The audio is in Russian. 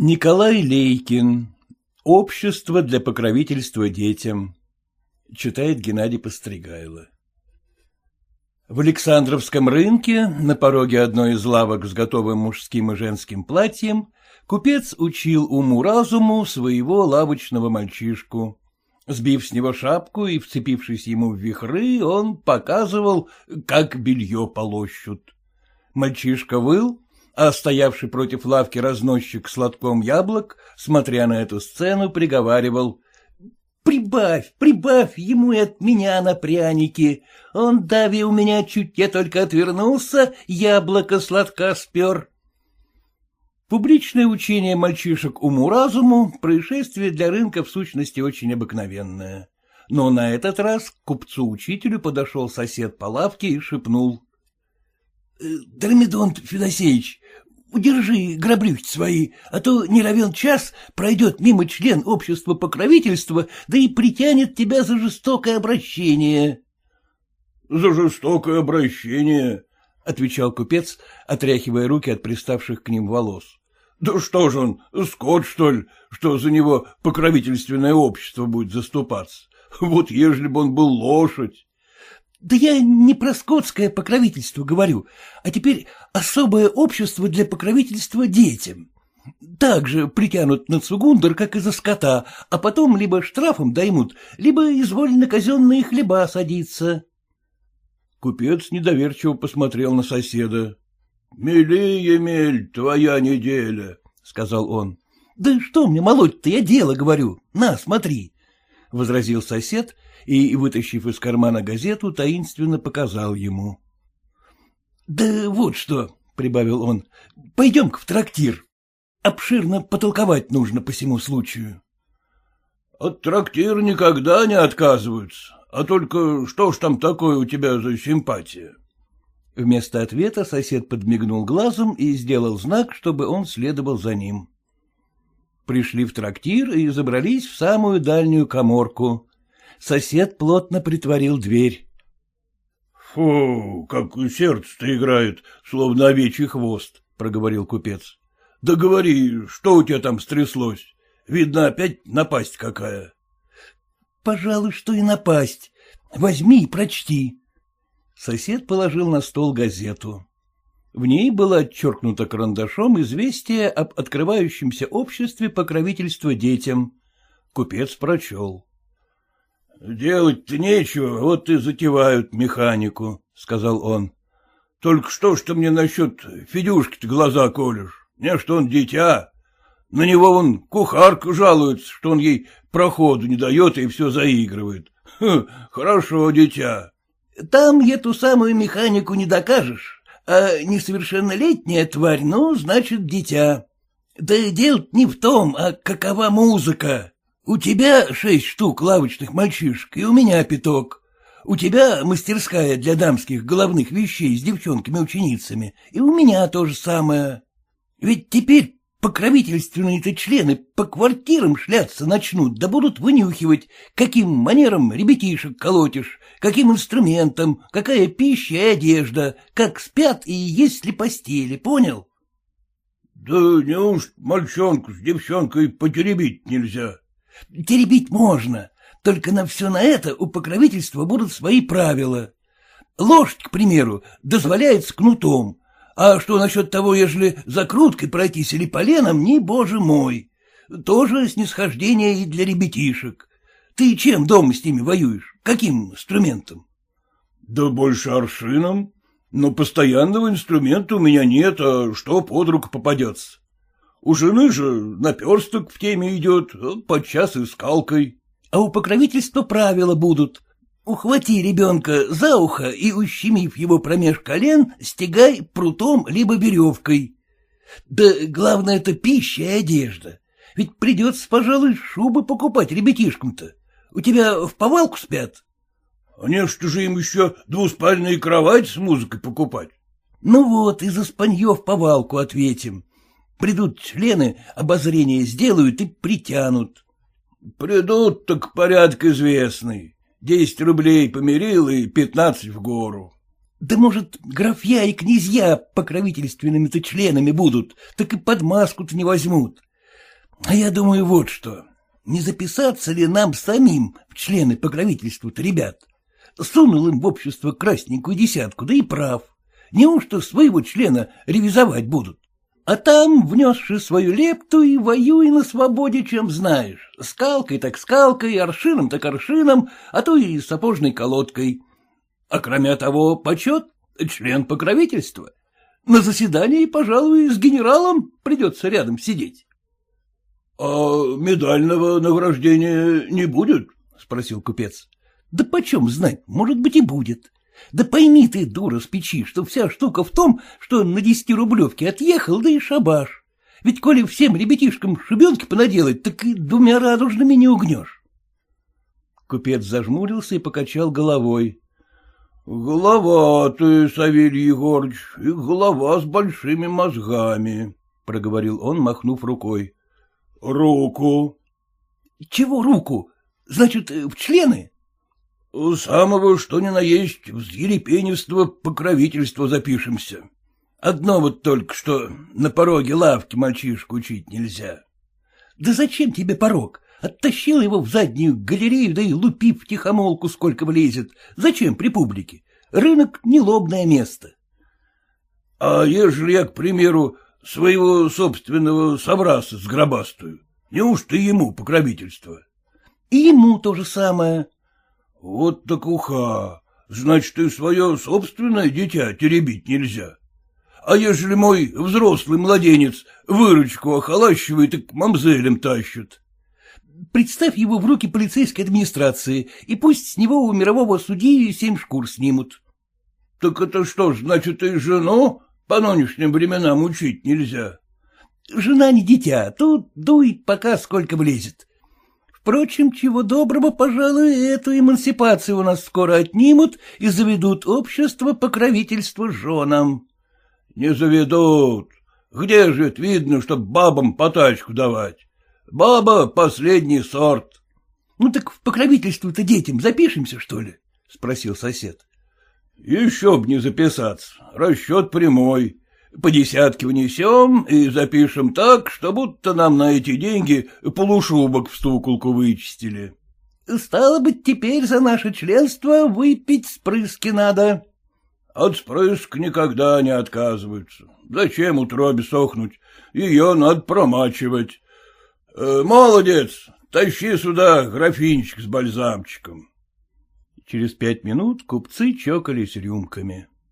Николай Лейкин. Общество для покровительства детям. Читает Геннадий Постригайло. В Александровском рынке, на пороге одной из лавок с готовым мужским и женским платьем, купец учил уму-разуму своего лавочного мальчишку. Сбив с него шапку и вцепившись ему в вихры, он показывал, как белье полощут. Мальчишка выл, а стоявший против лавки разносчик с лотком яблок, смотря на эту сцену, приговаривал «Прибавь, прибавь ему и от меня на пряники. Он, дави у меня чуть я только отвернулся, яблоко сладка спер». Публичное учение мальчишек уму-разуму — происшествие для рынка в сущности очень обыкновенное. Но на этот раз к купцу-учителю подошел сосед по лавке и шепнул. «Э, — Дормидонт Федосеевич, удержи граблюхи свои, а то не равен час пройдет мимо член общества покровительства, да и притянет тебя за жестокое обращение. — За жестокое обращение, — отвечал купец, отряхивая руки от приставших к ним волос. — Да что же он, скот, что ли, что за него покровительственное общество будет заступаться? Вот ежели бы он был лошадь. Да я не про скотское покровительство говорю, а теперь особое общество для покровительства детям. Так же притянут на цугундер, как и за скота, а потом либо штрафом даймут, либо изволь на казенные хлеба садиться. Купец недоверчиво посмотрел на соседа. — Мели, Емель, твоя неделя, — сказал он. — Да что мне молоть-то, я дело говорю. На, смотри, — возразил сосед и, вытащив из кармана газету, таинственно показал ему. — Да вот что, — прибавил он, — пойдем-ка в трактир. Обширно потолковать нужно по всему случаю. — От трактира никогда не отказываются, а только что ж там такое у тебя за симпатия? Вместо ответа сосед подмигнул глазом и сделал знак, чтобы он следовал за ним. Пришли в трактир и забрались в самую дальнюю коморку сосед плотно притворил дверь. — Фу, как сердце-то играет, словно овечий хвост, — проговорил купец. — Да говори, что у тебя там стряслось? Видно, опять напасть какая. — Пожалуй, что и напасть. Возьми и прочти. Сосед положил на стол газету. В ней было отчеркнуто карандашом известие об открывающемся обществе покровительства детям. Купец прочел. — Делать-то нечего, вот и затевают механику, — сказал он. — Только что ж ты мне насчет Федюшки-то глаза колешь? Не, что он дитя. На него он кухарка жалуется, что он ей проходу не дает и все заигрывает. Хм, хорошо, дитя. — Там эту самую механику не докажешь, а несовершеннолетняя тварь, ну, значит, дитя. Да дело не в том, а какова музыка. У тебя шесть штук лавочных мальчишек, и у меня пяток. У тебя мастерская для дамских головных вещей с девчонками-ученицами, и у меня то же самое. Ведь теперь покровительственные-то члены по квартирам шляться начнут, да будут вынюхивать, каким манером ребятишек колотишь, каким инструментом, какая пища и одежда, как спят и есть ли постели, понял? — Да неужто мальчонку с девчонкой потеребить нельзя? Теребить можно, только на все на это у покровительства будут свои правила. Лошадь, к примеру, дозволяется кнутом, а что насчет того, ежели закруткой пройтись или поленом, не боже мой. Тоже снисхождение и для ребятишек. Ты чем дома с ними воюешь? Каким инструментом? — Да больше аршином. Но постоянного инструмента у меня нет, а что под руку попадется. У жены же наперсток в теме идет, подчас и скалкой. А у покровительства правила будут. Ухвати ребенка за ухо и, ущемив его промеж колен, стегай прутом либо веревкой. Да главное — это пища и одежда. Ведь придется, пожалуй, шубы покупать ребятишкам-то. У тебя в повалку спят? — А не что же им еще двуспальные кровать с музыкой покупать? — Ну вот, и за спанье в повалку ответим. Придут члены, обозрение сделают и притянут. — Придут, так порядок известный. Десять рублей померил и пятнадцать в гору. — Да, может, графья и князья покровительственными-то членами будут, так и под маску-то не возьмут. — А я думаю, вот что. Не записаться ли нам самим в члены покровительства-то ребят? Сунул им в общество красненькую десятку, да и прав. Неужто своего члена ревизовать будут? А там, внесши свою лепту, и воюй на свободе, чем знаешь. Скалкой так скалкой, аршином так аршином, а то и сапожной колодкой. А кроме того, почет — член покровительства. На заседании, пожалуй, с генералом придется рядом сидеть. — А медального награждения не будет? — спросил купец. — Да почем знать, может быть, и будет. Да пойми ты, дура с печи, что вся штука в том, что на десятирублевке отъехал, да и шабаш. Ведь коли всем ребятишкам шибенки понаделать, так и двумя радужными не угнешь. Купец зажмурился и покачал головой. — Голова ты, Савелий Егорыч, и голова с большими мозгами, — проговорил он, махнув рукой. — Руку. — Чего руку? Значит, в члены? — Самого, что ни на есть, в ерепеневство покровительство запишемся. Одно вот только что на пороге лавки мальчишку учить нельзя. — Да зачем тебе порог? Оттащил его в заднюю галерею, да и лупи в тихомолку сколько влезет. Зачем при публике? Рынок — нелобное место. — А ежели я, к примеру, своего собственного собраса сгробастую, неужто ему покровительство? — И ему то же самое. — Вот так уха. Значит, и свое собственное дитя теребить нельзя. А ежели мой взрослый младенец выручку охолащивает и к мамзелям тащит? Представь его в руки полицейской администрации, и пусть с него у мирового судьи семь шкур снимут. — Так это что ж, значит, и жену по нынешним временам учить нельзя? — Жена не дитя, тут дуй пока сколько влезет. Впрочем, чего доброго, пожалуй, эту эмансипацию у нас скоро отнимут и заведут общество покровительства женам. — Не заведут. Где же это видно, чтоб бабам по тачку давать? Баба — последний сорт. — Ну так в покровительство-то детям запишемся, что ли? — спросил сосед. — Еще б не записаться. Расчет прямой. По десятке внесем и запишем так, что будто нам на эти деньги полушубок в стуколку вычистили. — Стало быть, теперь за наше членство выпить спрыски надо. — От спрыск никогда не отказываются. Зачем утробе сохнуть? Ее надо промачивать. Э, молодец, тащи сюда графинчик с бальзамчиком. Через пять минут купцы чокались рюмками.